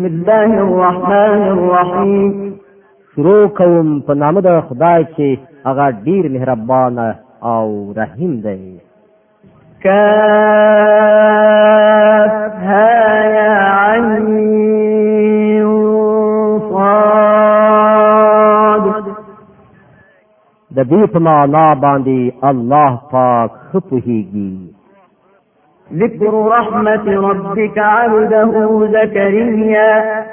بسم الله الرحمن الرحیم شروع کوم په نام د خدای چې هغه ډیر مهربان او رحیم دی کاف ها یا عین صاد د دې په معنا باندې الله پاک خپوهیږي ذكر رحمة ربك عبده زكريا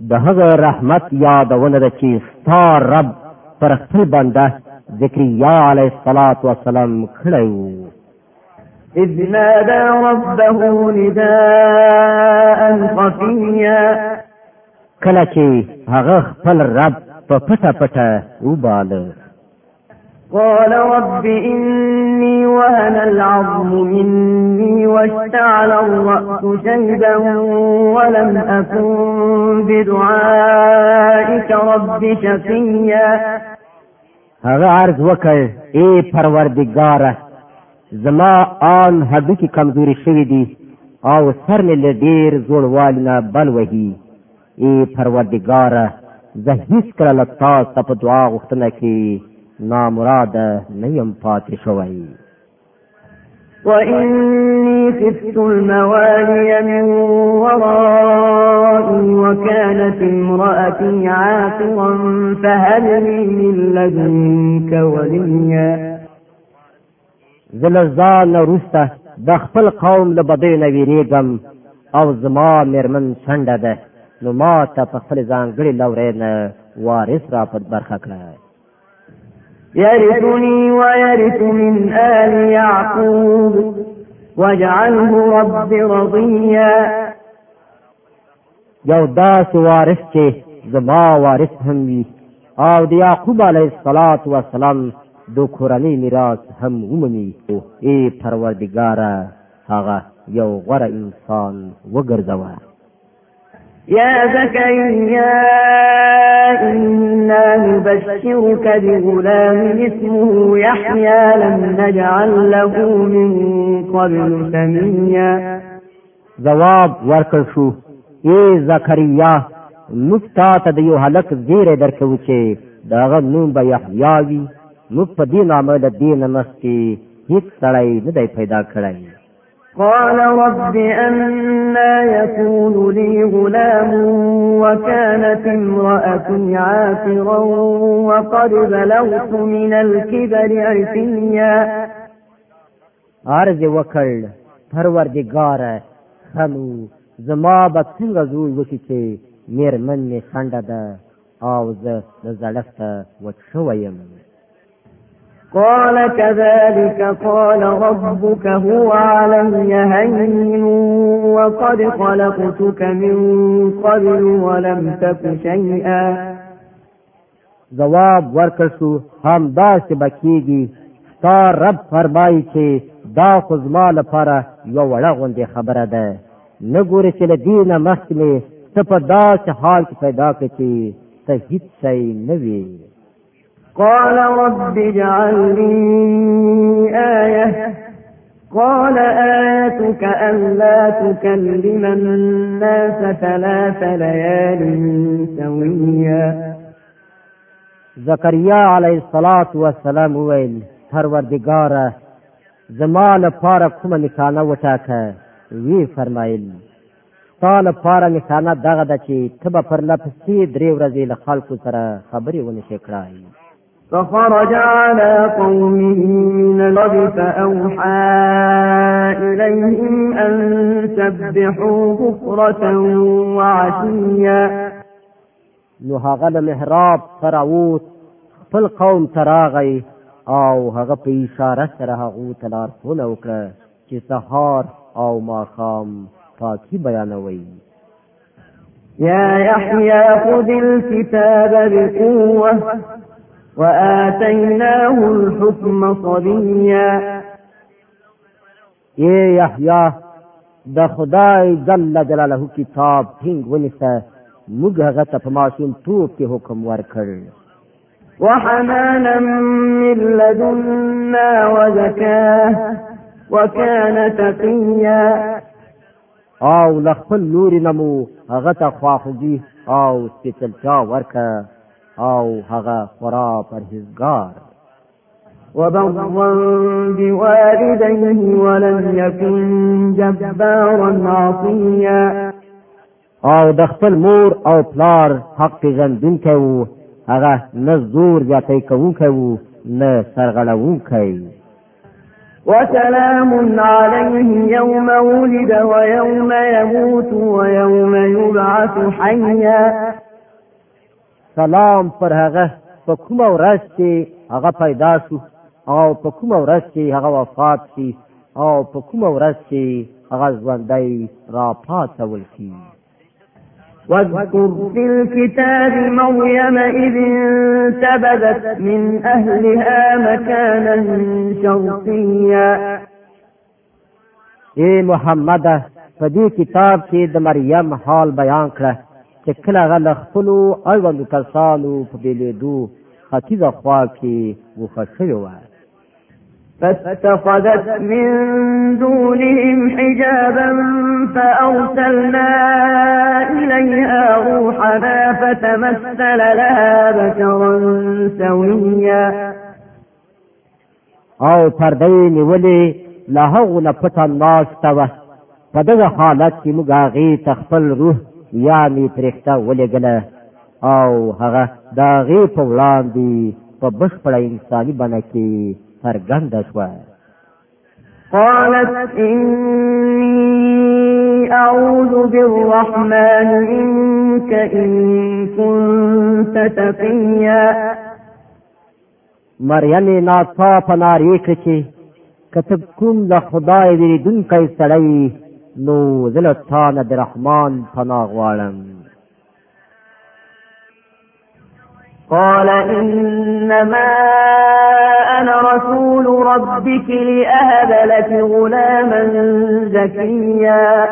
دهغه رحمت یادونه ده چې ستا رب پر خپل بنده ذکریا علیه الصلاة والسلام کړی إذ نادى ربه نداء خفيا کله چې هغه خپل رب په پټه پټه وباله قال رب إني وهن العظم مني واشتعل الرأس شيبا ولم أكن بدعائك رب شقيا هغه عرض وکړ ای پروردګاره زما آن هډوکي کمزوري شوي دي او سر مې له ډېر زوړوالي نه بل وهي ای پروردګاره زه هیڅکله له تا څخه په دعا غوښتنه کوي نامراده نیم پاتې شوی وإني خفت الموالي من ورائي وكانت امرأتي عاقرا فهل لي من لدنك وليا زلزان رسته د خپل قوم له بدې نه ویریږم او زما مرمن څنډه ده نو ما ته په خپل ځانګړي لورې نه وارث را په برخه کړه يرثني ويرث من آل يعقوب واجعله رب رضيا یو داس وارث چې زما وارث هم وي او د یعقوب علیه الصلاۃ والسلام د کورنۍ میراث هم ومني او ای پروردګاره هغه یو غوره انسان وګرځوه يا زكريا إنا نبشرك بغلام اسمه يحيى لم نجعل له من قبل سميا جواب ورکړ شو ای زکریا موږ تا ته د یو هلک زیره درکو چې داغه نوم به یحیی وي موږ په دې نامه د دین مخکې هیڅ سړی نه دی پیدا کړی قال رب أنا يكون لي غلام وكانت امرأتي عافرا وقد بلغت من الكبر عفيا عرض وکړ پروردگار خلو زما به څنګه زوی وشي چې میرمن مې خنډه ده او زه د زړښت وټ شویم قال كذلك قال ربك هو علي هين وقد خلقتك من قبل ولم تك شيئا جواب ورکړو هم دا چې بکیږي تا رب فرمایي چې دا خو زما لپاره یو وړه غوندې خبره ده نه ګورې چې له دې نه مخکې مې ته په داسې حال کې پیدا کړې چې ته هېڅ شی نه وي قال رب اجعل لي آية قال آيتك ألا تكلم الناس ثلاث ليال سويا زکریا علیه الصلاة والسلام ویل پروردگار زما لپاره کومه نشانه وټاکه وی فرمایل تا لپاره نشانه دغه ده چې ته به پرله پسې درې ورځې له خلکو سره خبرې ونشې کړای فخرج على قومه من الغد فأوحى إليهم أن سبحوا بكرة وعشيا نو هغه د محراب فراوت خپل قوم تراغی او هغه په اشاره سره هغه تلار ټول وکړه چې سهار او ماخام پاکي بیانوي يا يحيى خذ الكتاب بقوه وآتيناه الحكم صبيا ای یحیی د خدای جل جلاله کتاب څنګه ونیسه موږ هغه ته په ماشوم توپ کې حکم ورکړ وحنانا من لدنا وزكاه وكان تقيا او لخپل نور نمو هغه ته خواخوږي او سپېڅلتیا ورکړه او هغه خورا پرهیزگار وبرا بوالديه ولم يكن جبارا عصيا او د خپل مور او پلار حق غندونکی وو هغه نه زور زیاتی کوونکی وو نه سرغړوونکی وسلام عليه يوم ولد ويوم يموت ويوم يبعث حيا سلام پر هغه په کومه ورځ چې هغه پیدا شو او په کومه ورځ چې هغه وفات شي او په کومه ورځ چې هغه ژوندی را پاتول کیږي واذكر في الكتاب مريم إذ انتبذت من أهلها مكانا شرقيا اے محمد په دې کتاب کې د مریم حال بیان کړه چې کله هغه له خپلو اړوندو کسانو په بېلېدو ختیځه خوا کې ګوښه شوې وه فاتخذت من دونهم حجابا فأرسلنا إليها روحنا فتمثل لها بشرا سويا او پردې نیولې له هغه نه پټه ناشته وه په دغه حالت کې موږ هغې ته خپل روح یا می پرښتہ ولېګله او هغه دا غي په وړاندې په بشپړه انساني بڼه کې څرګنده شوه قالت إني أعوذ بالرحمن منك إن كنت تقيا مریم ناڅاپه نارې کړې چې کتب کوم د خدای دې دونکو سړی نو زل تا نه د رحمان پناه غواړم قال إنما أنا رسول ربك لأهب لك غلاما زكيا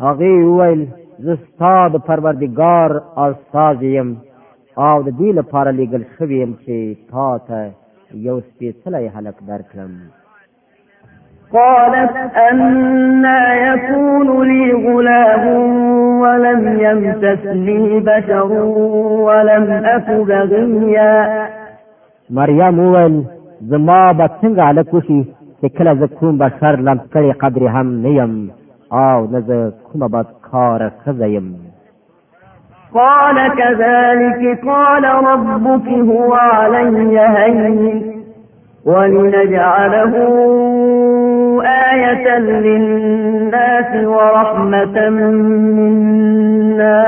هغه ویل زستا د پروردگار استازیم او د دې لپاره لګل شوی يم چې تا ته یو سپېڅلی هلک درکړم قالت أنا يكون لي غلام ولم لي بشر ولم أك بغيا مريم وين زما به على كوشي وشي زكوم بشر لم کړې قدري هم نيم او نه زه کومه قال كذلك قال ربك هو علي هين ولنجعله وآية للناس ورحمة منا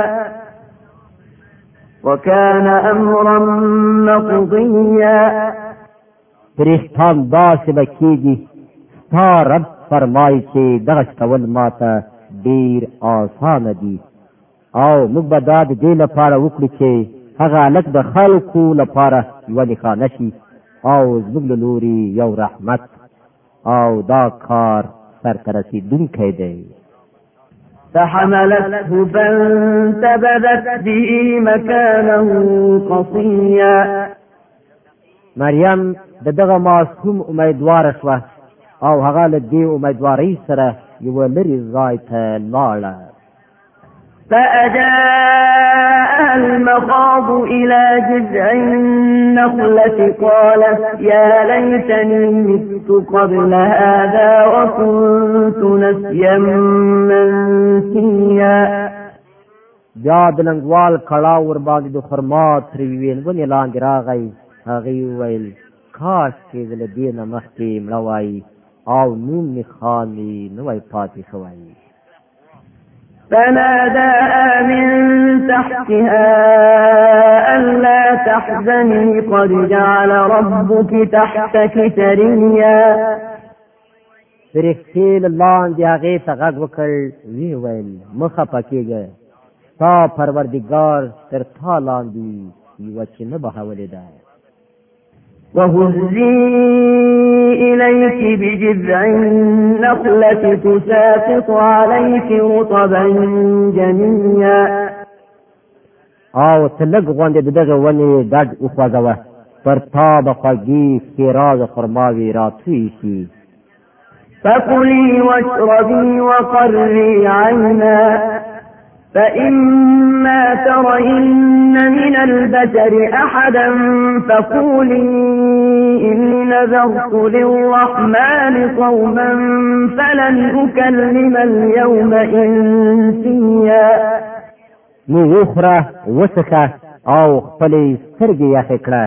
وكان أمرا مقضيا فرشتان داسې بکیږي تا رب فرمای چې دغه کول ماته ډیر آسان دي او موږ به دا د دې لپاره وکړو چې هغه لک د خلکو لپاره یو لخانه شي او زموږ لوري یو رحمت او دا کار سرته رسیدونکی دی فحملته فانتبذت به مكانا قصيا مریم د دغه معصوم امیدوار شوه او هغه له دې امیدواري سره یو لري ځای ته لاړه فأجاب المخاض إلى جذع النخلة قالت يا ليتني مت قبل هذا وكنت نسيا منسيا بیا د لنګوال کړه ور باندې د خرما تری ویل ونې لاندې راغی هغه ویل کاش کې دې دینه مخکې مړوای او نوم می خالی نوای پاتې شوی فناداها من تحتها ألا تحزني قد جعل ربك تحتك سريا فرښتې له لاندې هغې ته غږ وکړ وی ویل مخه پکېږه تا پروردګار تر تا لاندې یوه چینه بهولې ده وهزي إليك بجذع النخلة تساقط عليك رطبا جنيا او تلګ غوندې دغه ونې ډډ وخوځوه پر تا به خوږي ښیراز خرماوي راتوي شي فکلي واشربي وقري عینا فإما ترين من البشر أحدا فقولي إني نذرت للرحمن صوما فلن أكلم اليوم إنسيا نو وخوره وڅکه او خپلې سترګې یخې کړه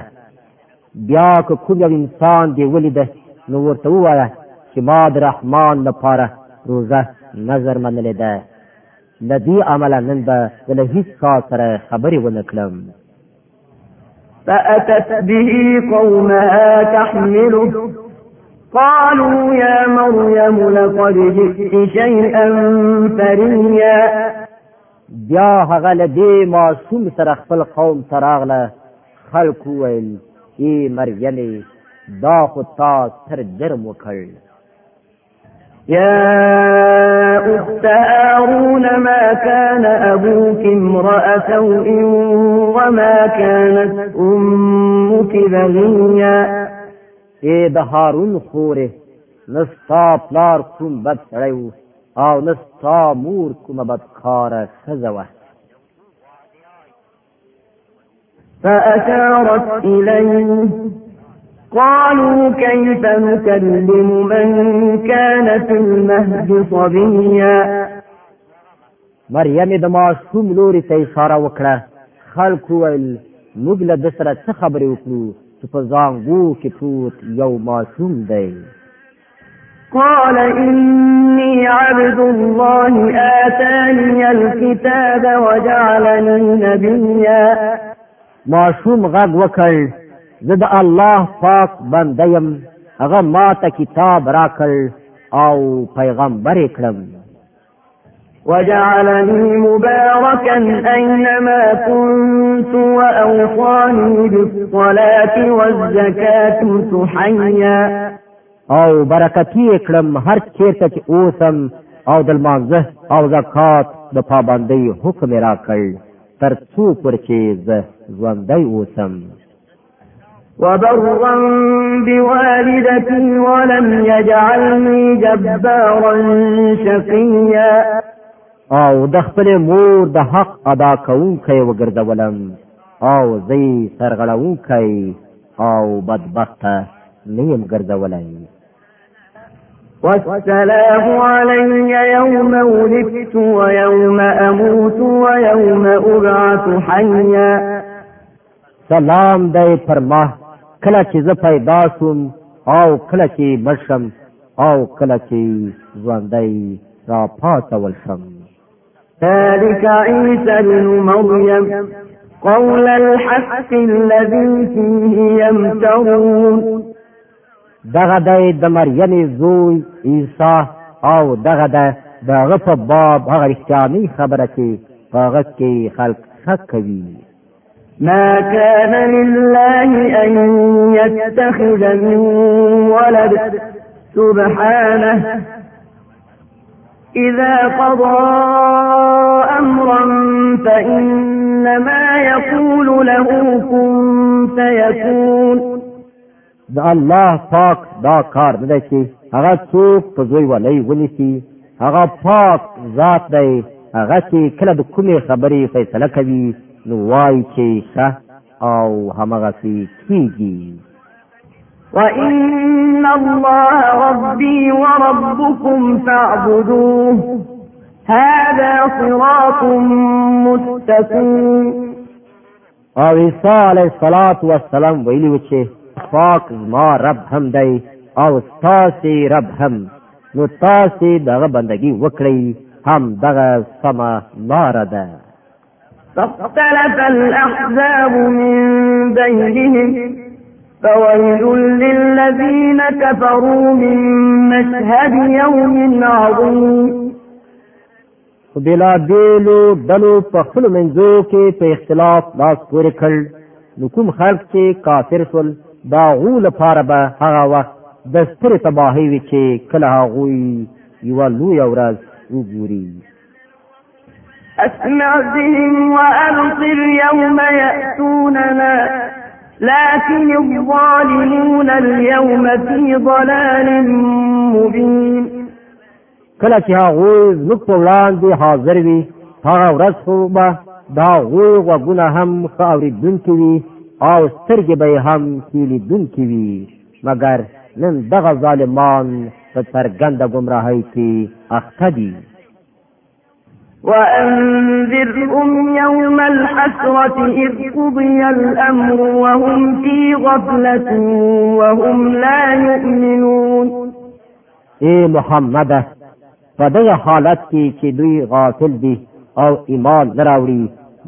بیا که کوم یو انسان دې ولیده نو ورته ووایه چې ما د رحمان لپاره روزه نظر منلې ده لدی عملا نن به له هیڅ کار سره خبرې ونه کړم فأتت به قومها تحمله قالوا يا مريم لقد جئت شيئا فريا بیا هغه لدی معصوم سره خپل قوم تراغله خلق ویل ای مریم دا خو تا تر ګرم وکړل يا أخت آرون ما كان أبوك امرأ سوء وما كانت أمك بغيا اے د هارون خورې نستا پلار کوم بد سړی و او نستا مور کوم بد خاره ښځه وه فأشارت إليه قالوا كيف نكلم من كان في المهد صبيا مریم د ماشوم لوري ته اشاره وکړه خلکو ویل موږ له د سره څه خبرې وکړو چې په زانګو کې پروت یو ماشوم دی قال إني عبد الله آتاني الكتاب وجعلني نبيا ماشوم غږ وکړ زه د الله پاک بنده یم هغه ما ته کتاب راکړ او پیغمبر کړم وجعلني مباركا أينما كنت وأوصاني بالصلاة والزكاة تحيا او برکتی اکړم هر چیرته چې اوسم او د مازه او زکات د پابندۍ حکم را کړ تر څو پر چې ژوندۍ اوسم وبرا بوالدتي ولم يجعلني جبارا شقيا او د خپل مور د حق ادا کوونکی وګرځولم او زی سرغړونکی او بدبخت نیم ګرځولای والسلام علي يوم ولدت ويوم أموت ويوم أبعث حيا سلام دای پر ما کله چې زه پیدا سوم او کله چې مرشم او کله چې ژوندی را پاتول شم ذلك عيسى بن مريم قول الحق الذي فيه يمترون دغه د مریم زوی عیسی او دغه د دغه په باب هغه رښتیاني خبره کې هغه کې خلق شک کوي ما كان لله أن يتخذ من ولد سبحانه إذا قضى أمرا فإنما يقول له كن فيكون دا الله پاک دا کار نه کی هغه څوک په زوی ولای ونیسي هغه پاک ذات دی هغه چې کله د کومې خبرې فیصله کوي نو وای چې ښه او همغه سي کیږي وان الله ربي وربكم فاعبدوه هذا صراط مستقيم او عیسی علیه الصلاۃ والسلام ویلی وچه پاک ما رب هم دی او تاسو رب هم نو تاسو دغه بندگی وکړئ هم دغه سما لار ده فاختلف الأحزاب من بينهم فويل للذين كفروا من مشهد يوم عظيم بلا بیلو بلو په خپل منځو کې په اختلاف لاس پورې کړ نو کوم خلک چې کافر شول دا غو لپاره به هغه وخت د ستر تباهي وی چې کله هغه یو لوی ورځ وګوري أسمع بهم وأبصر يوم يأتوننا لكن الظالمون اليوم في ضلال مبين کله چې هغه زموږ په وړاندې حاضر وي هغه ورځ خو به دا غوی غوږونه هم ښه اورېدونکي وي او سترګې به یې هم کیلیدونکي وي مګر نن دغه ظالمان په څرګنده ګمراهۍ کې اخته دي وأنذرهم يوم الحسرة إذ قضي الأمر وهم في غفلة وهم لا يؤمنون اے محمد په دغه حالت کې چې دوی غافل دي او ایمان نه راوړي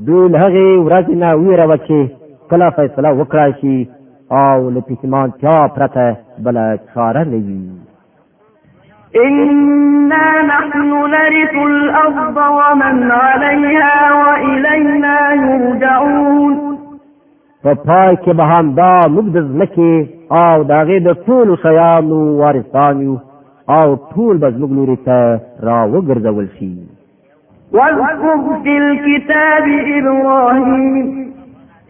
دوی له هغې ورځې نه ویره وکړي کله فیصله وکړای شي او له پښیمانتیا پرته بله چاره نه وي إنا نحن نرث الأرض ومن عليها وإلينا يرجعون په پای کې به هم دا موږ د ځمکې او د هغې د ټولو شیانو وارثان یو او ټول به زموږ لوري ته راوګرځول شي واذكر في الكتاب إبراهيم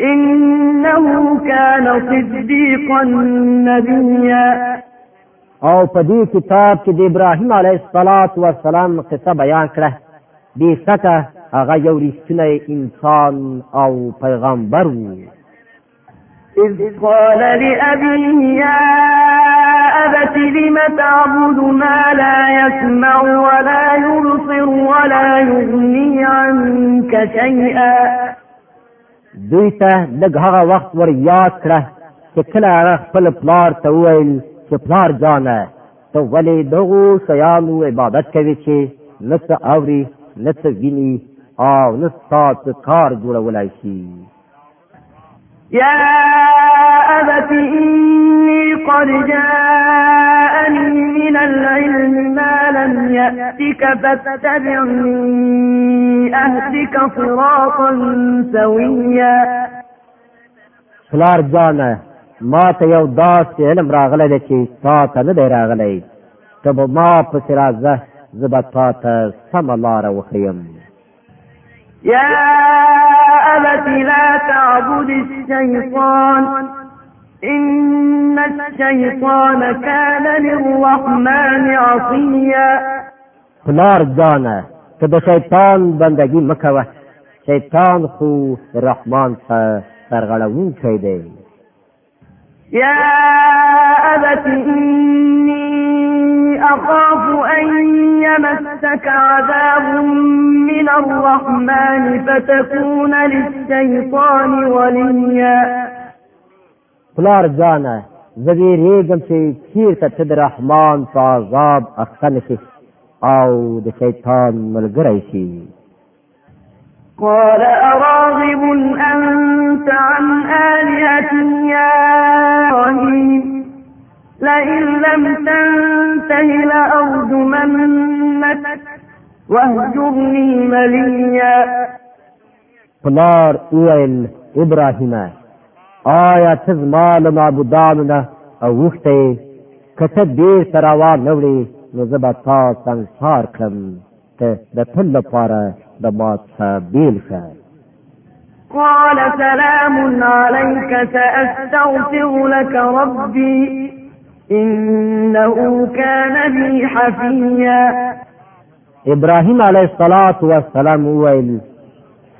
إنه كان صديقا نبيا او په دې کتاب کې د ابراهیم علیه السلام قصه بیان کړه دې سکه هغه یو رښتینی انسان او پیغمبر و إذ قال لأبيه يا أبت لم تعبد ما لا يسمع ولا يبصر ولا يغني عنك شيئا دوی ته لږ هغه وخت ور یاد کړه چې کله هغه خپل پلار ته وویل چې پلار جانه ته ولې دغو شیانو عبادت کوي چې نه څه اوري نه څه ویني او نه څه کار جوړولای شي يا أبت إني قد جاءني من العلم ما لم يأتك فاتبعني أهدك صراطا سويا فلار جانه ما ته یو داس علم راغلی دی چې تا ته نه دی راغلی ته به ما پسې راځه زه به تا ته سمه لاره وښیم يا أبت لا تعبد الشيطان إن الشيطان كان للرحمن عصيا پلار جانه که د شیطان بندگی مکوه شیطان خو رحمان ته سرغړونکی دی يا أبت إني أخاف أن يمسك عذاب من الرحمن فتكون للشيطان وليا پلار جانه زدی ریگم چې چیرته ته د رحمان په عذاب اخته نشي او د شیطان ملګری شي قال أراغب أنت عن آلهتي يا إبراهيم لئن لم تنته لأرجمنك واهجرني مليا پلار أويل إبراهيم آیا آية ته ما له معبودانو نه اوښتی که ته بېرته راوان نه نو تا ته تل د باد بیل شه قال سلام عليك سأستغفر لك ربي انه كان بي حفيا ابراهيم عليه الصلاه والسلام ویل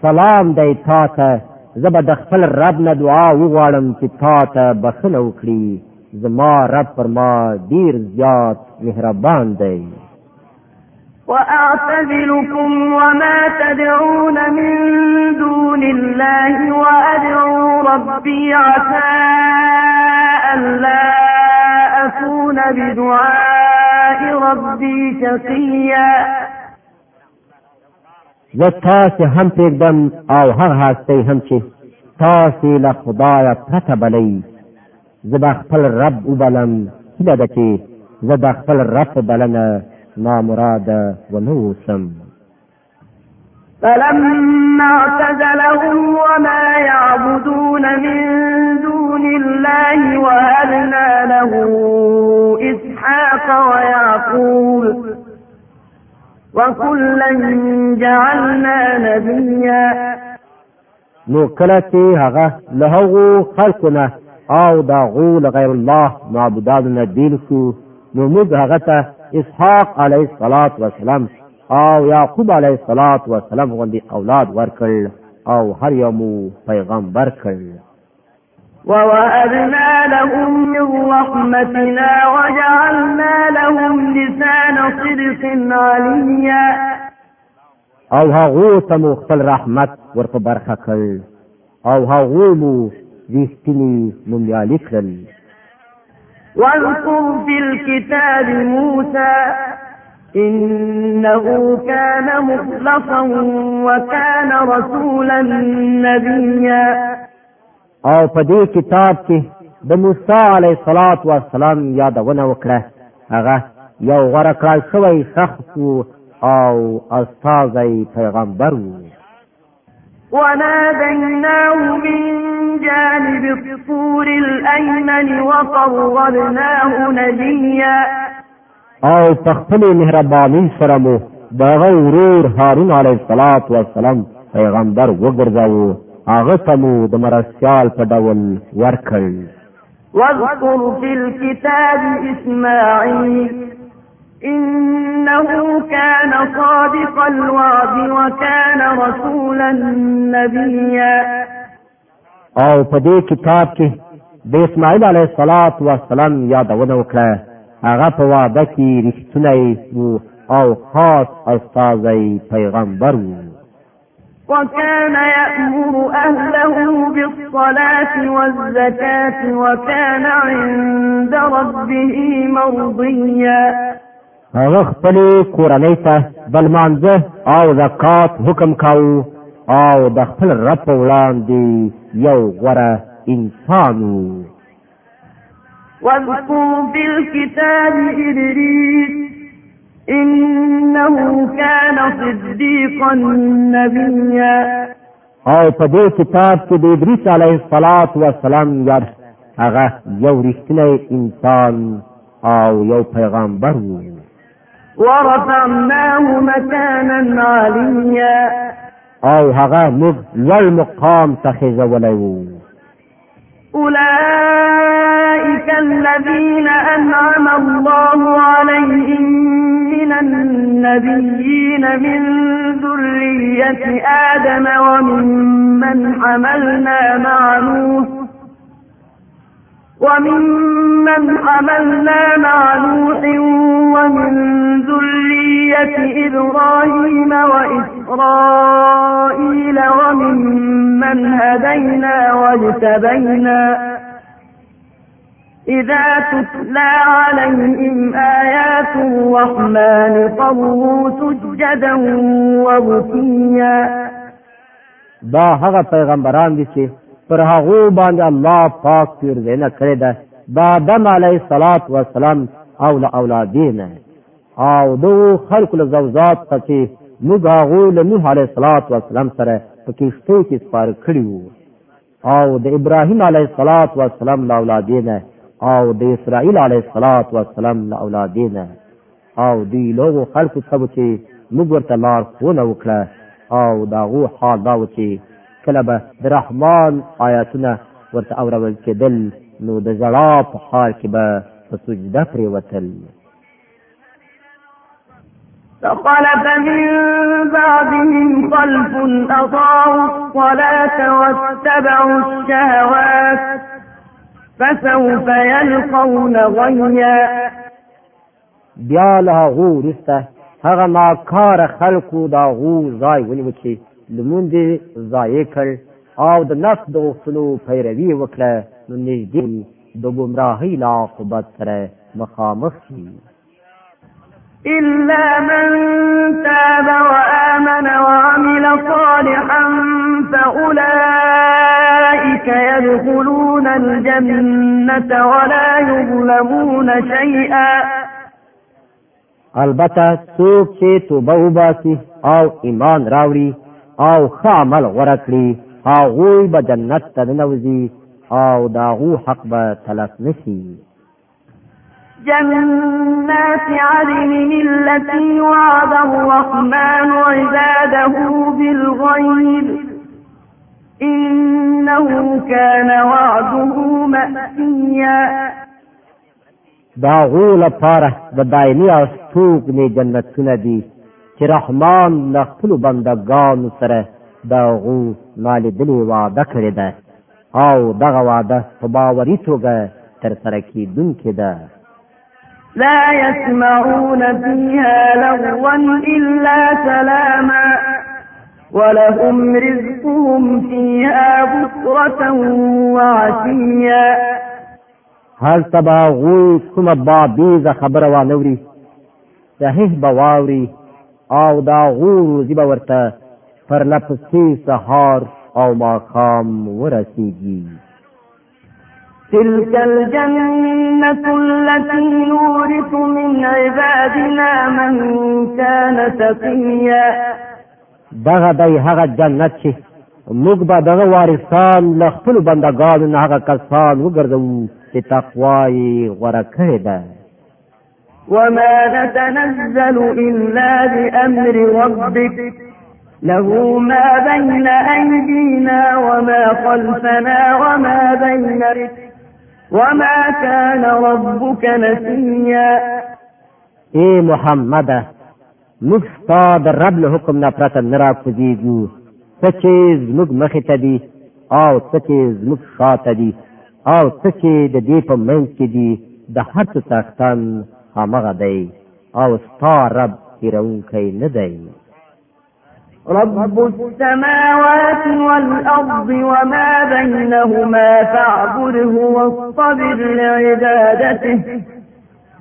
سلام دی تا ته زب د خپل رب نه دعا وغواړم چې تا ته بخنه وکړي زما رب پر ما ډیر زیات مهربان دی وأعتزلكم وما تدعون من دون الله وأدعو ربي عسى ألا أكون بدعاء ربي شقيا زه تاسې هم پرېږدم او هر هاستۍ هم چې تاسې له خدایه پرته بلئ زه به خپل رب وبلم هیله ده چې زه به رب بلنه نامراده ونه اوسم فلما اعتزلهم وما يعبدون من دون الله وهبنا له إسحاق ويعقوب وكلا جعلنا نبيا نو کله چې هغه له هغو خلکو نه او د هغو له غیر الله معبودانو نه بېل شو نو موږ هغه ته اسحاق علیه السلام او یعقوب علیه السلام غوندي اولاد ورکړل او هر یو مو پیغمبر کړل ووهبنا لهم من رحمتنا وجعلنا لهم لسان صدق عليا او هغه ته مو خپل رحمت ورته برخه کړ او هغه مو ریښتینی نومیالي کړل واذكر في الكتاب موسى إنه كان مخلصا وكان رسولا نبيا او په دې کتاب کې د موسی علی صلوات و سلام یادونه وکړه هغه یو غره کړی شوی شخص او استاد پیغمبر وو وناديناه من جانب الطور الأيمن وقربناه نجيا او تخپل مهرباني سرمو مو ورور هارون علیه السلام پیغمبر وګرځاوه هغه سمو د مرسیال په ډول ورکړ واذكر في الكتاب إسماعيل إنه وكان صادق الوعد وكان رسولا نبيا او په دې کتاب کې د اسماعیل علیه الصلاۃ والسلام یادونه وکړه هغه په وعده کې رښتینی او خاص استاد پیغمبر وو وكان يأمر أهله بالصلاة والزكاة وكان عند ربه مرضيا هغه خپل کورنۍ ته بل مانځه او زکات حکم کاو او د خپل رب په وړاندې یو غوره انسان و واذكر في الكتاب إدريس إنه كان صديقا نبيا او په دې کتاب کې د ادریس علیه السلام یاد هغه یو رښتینی انسان او یو پیغمبر و ورفعناه مكانا عليا او هغا مب والمقام تخيز وليو اولئك الذين انعم الله عليهم من النبيين من ذرية آدم وممن حملنا مع نوح وممن حملنا مع نوح ومن ذرية إبراهيم وإسرائيل وممن هدينا واجتبينا إذا تتلى عليهم آيات الرحمن قروا سجدا وبكيا دا هغه پیغمبران دي چې پر هغه باندې الله پاک پیر زینا کړی ده د آدم علی صلوات و سلام او له اولادینه او دو خلق له زوجات څخه موږ هغه له نوح علی صلوات و سلام سره پکې شته کې سپار کړی وو او د ابراهیم علی صلوات و سلام له اولادینه او د اسرائیل علی صلوات و سلام له اولادینه او دی لوغو خلق څخه چې موږ ورته لار ونه وکړه او داغو حال دا و چې کله به د رحمان آیاتونه ورته اورول کېدل نو د زړه په حال کې به په سجده پرېوتل فخلف من بعدهم خلف أضاعوا الصلاة واتبعوا الشهوات فسوف يلقون غيا بیا له غو رسته هغه ناکار خلقو دا غو ځای ونیو چې لمونځ ضایع کړ او د نفس د غوښتنو پیروي وکړه نو نږدې د ګمراهۍ له عاقبت سره مخامخ شي إلا من تاب وآمن وعمل صالحا فأولئك يدخلون الجنة ولا يظلمون شيئا البته څوک چې توبه وباسي او ایمان راوړي او خامل ورکړي هغوی به جنت ته ننوځي او داغو حق به تلف نشي جنات عدن التي وعد الرحمن عباده بالغيب إنه كان وعده مأتيا داغو لپاره د دایمي او ستوګنې جنتونه دي چې رحمان له خپل بندگانو سره دا غو نالیدلی وعده کړی ده او دغه وعده په باوري توګه تر سره کیدونکې ده لا يسمعون فيها لغوا إلا سلاما ولهم رزقهم فيها بكرة وعشيا هل تبا غوی کوم بابیزه خبره وانوري صحیح بواوري او دا غور زیبا ورته پر لپسې سهار او ماقام ورسیږي تلك الجنة التي نورث من عبادنا من كان تقيا دغه دای هغه جنت چې موږ به دغه وارثان له خپل بندګانو هغه کسان وګرځو چې تقوا یې غوره کړې ده وما نتنزل إلا بأمر ربك له ما بين أيدينا وما خلفنا وما بين وما كان ربك نسيا اے محمد موږ ستا د رب له حکم نه پرته نه راکوزېږو څه چې زموږ مخې ته دي او څه چې زموږ شاته دي او څه چې د دې په منځ کې دي د هر څه څښتن هغه دی او ستا رب هیرونکی نه دی رب السماوات والأرض وما بينهما فاعبده واصطبر لعبادته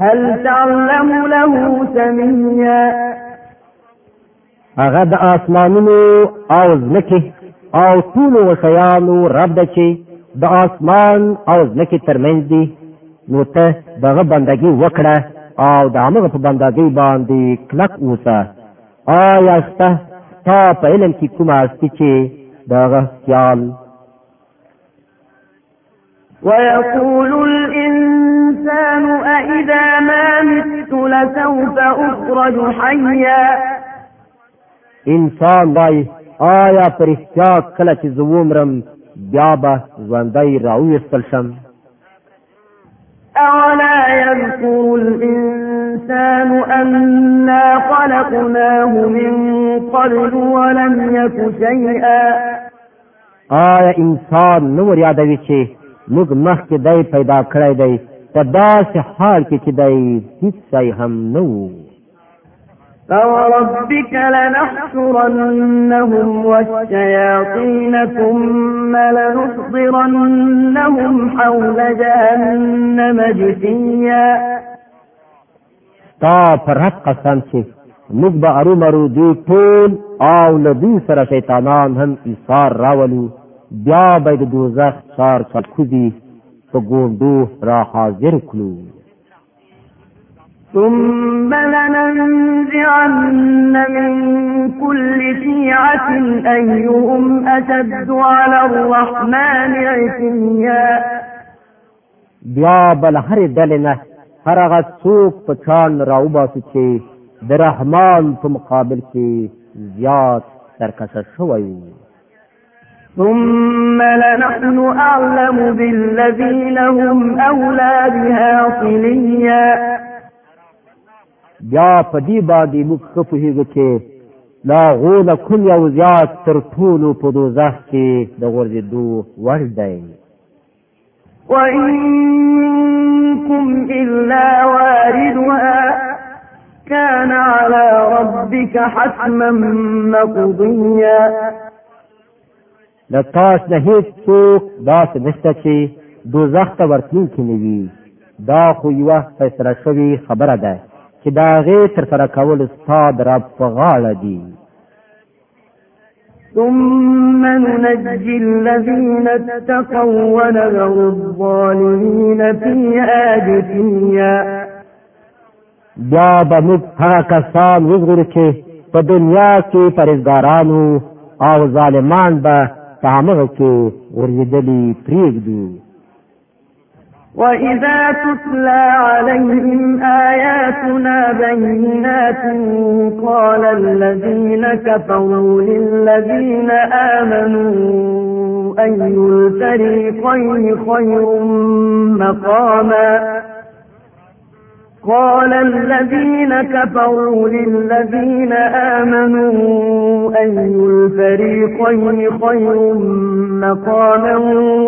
هل تعلم له سميا هغه د آسمانونو او ځمکې او ټولو وشیانو رب ده چې د آسمان او ځمکې ترمنځ دی نو ته دغه بندگی وکړه او د هغه په بندګۍ باندې کلک اوسه آیا شته تا په علم کې کومه استی چې دغه خیال ويقول الإنسان أئذا ما مت لسوف أخرج حيا انسان وای آیا پرښتیا کله چې زومرم بیا به ژوندۍ راوېستل شم أولا يذكر الإنسان أنا خلقناه من قبل ولم يك شيئا آیا انسان نور یادوي چې موږ مخکې دی پیدا کړی دی په داسې حال کې چې دی هیڅ هم نه فوربك لنحشرنهم والشياطين ثم لنحضرنهم حول جهنم جثيا تا پر حق قسم چې موږ به ارومرو دوی ټول او له دوی سره شیطانان هم ایثار راولو بیا به د دوزخ څار څخه کوزي په ګوندو را حاضر کړو ثم لننزعن من كل شيعة أيهم أشد على الرحمن عتيا بیا بل هر ډلې نه هر هغه څوک په ځان راوباسي چې د رحمان په مقابل ثم لنحن أعلم بالذين هم أولى بها صليا بیا په دې باندې موږ خپوهیږو چې لا غول کل یو زیات تر ټولو په دوزخ کې د غورځېدو وړ دی وَإِنكُمْ إِلَّا وَارِدُهَا كَانَ عَلَى رَبِّكَ حَتْمًا مَّقْضِيًّا لطاس نه هیڅ څوک داسې نشته چې دوزخ ته ورتلونکی نه وي دا خو یوه فیصله شوې خبره ده چې دا غي تر سره کول استاد رب په غاړه دي ثم ننجي الذين اتقوا ونذر الظالمين فيها جثيا بیا به موږ هغه کسان وګورو چې په دنیا کې پرېزګارانو او ظالمان به په هغه کې ورېدلي پرېږدو وإذا تتلى عليهم آياتنا بينات قال الذين كفروا للذين آمنوا أي الفريقين خير مقاما قال الذين كفروا للذين آمنوا أي الفريقين خير مقاما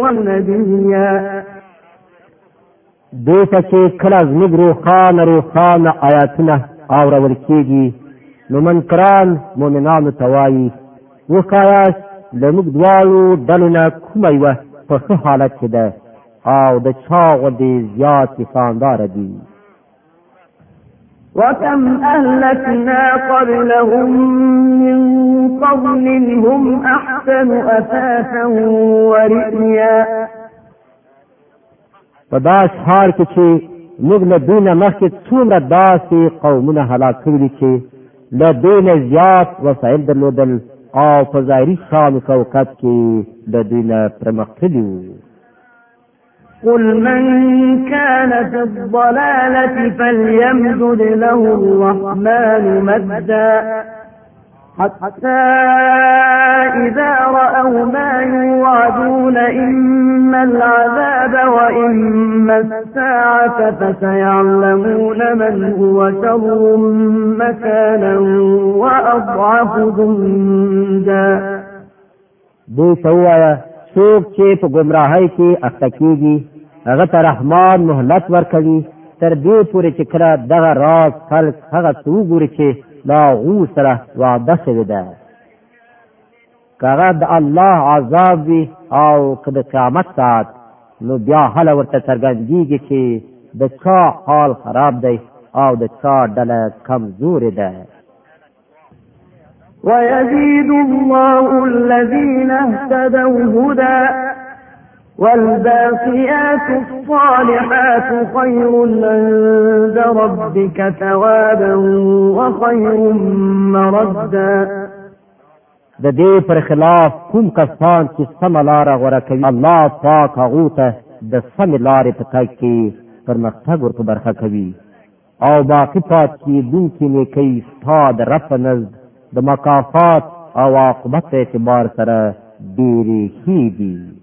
ونبيا دوی پکې کله زموږ روښانه روښانه آیاتونه اورول کېږي نو منکران مؤمنانو ته وایي وښایاست له موږ دواړو ډلو نه کومه یوه په ښه حالت کې ده او د چا غوندې زیاتې خانداره دي وكم أهلكنا قبلهم من قبل هم أحسن أثاثا ورئيا په داس حال کې چې موږ له دینه مخکې څومره داسې قومونه هلاک کړي چې له دینه زیات وسایل درلودل او په ظاهري شام کوکت کې د دینه پرمختللي وو قل من كان في الضلالة فليمدد له الرحمن مدا حتى إذا رأوا ما يوعدون إما العذاب وإما الساعة فسيعلمون من هو شر مكانا وأضعف جندا دو سوایا څوک چې په گمراهۍ کې اخته کیږي رحمان مهلت ورکوي تر دې پورې چې راز خلق هغه څو ګوري لا غو سره وعده شوی ده کغه د الله عذاب وي او کله قیامت سات نو بیا هله ورته څرګندېږي چې د چا حال خراب دی او د چا ډله کمزورې ده ويزيد الله الذين اهتدوا هدى والباقيات الصالحات خير عند ربك ثوابا وخير مردا د دې پر خلاف کوم کسان چې سم لار غوړه کوي الله پاک هغه ته د سم لارې په تګ کې پرمختګ ورته برخه کوي او باقی پات کې دین کې نیکی ستاد رب نزد د مکافات او عاقبت اعتبار سره ډېری هی دي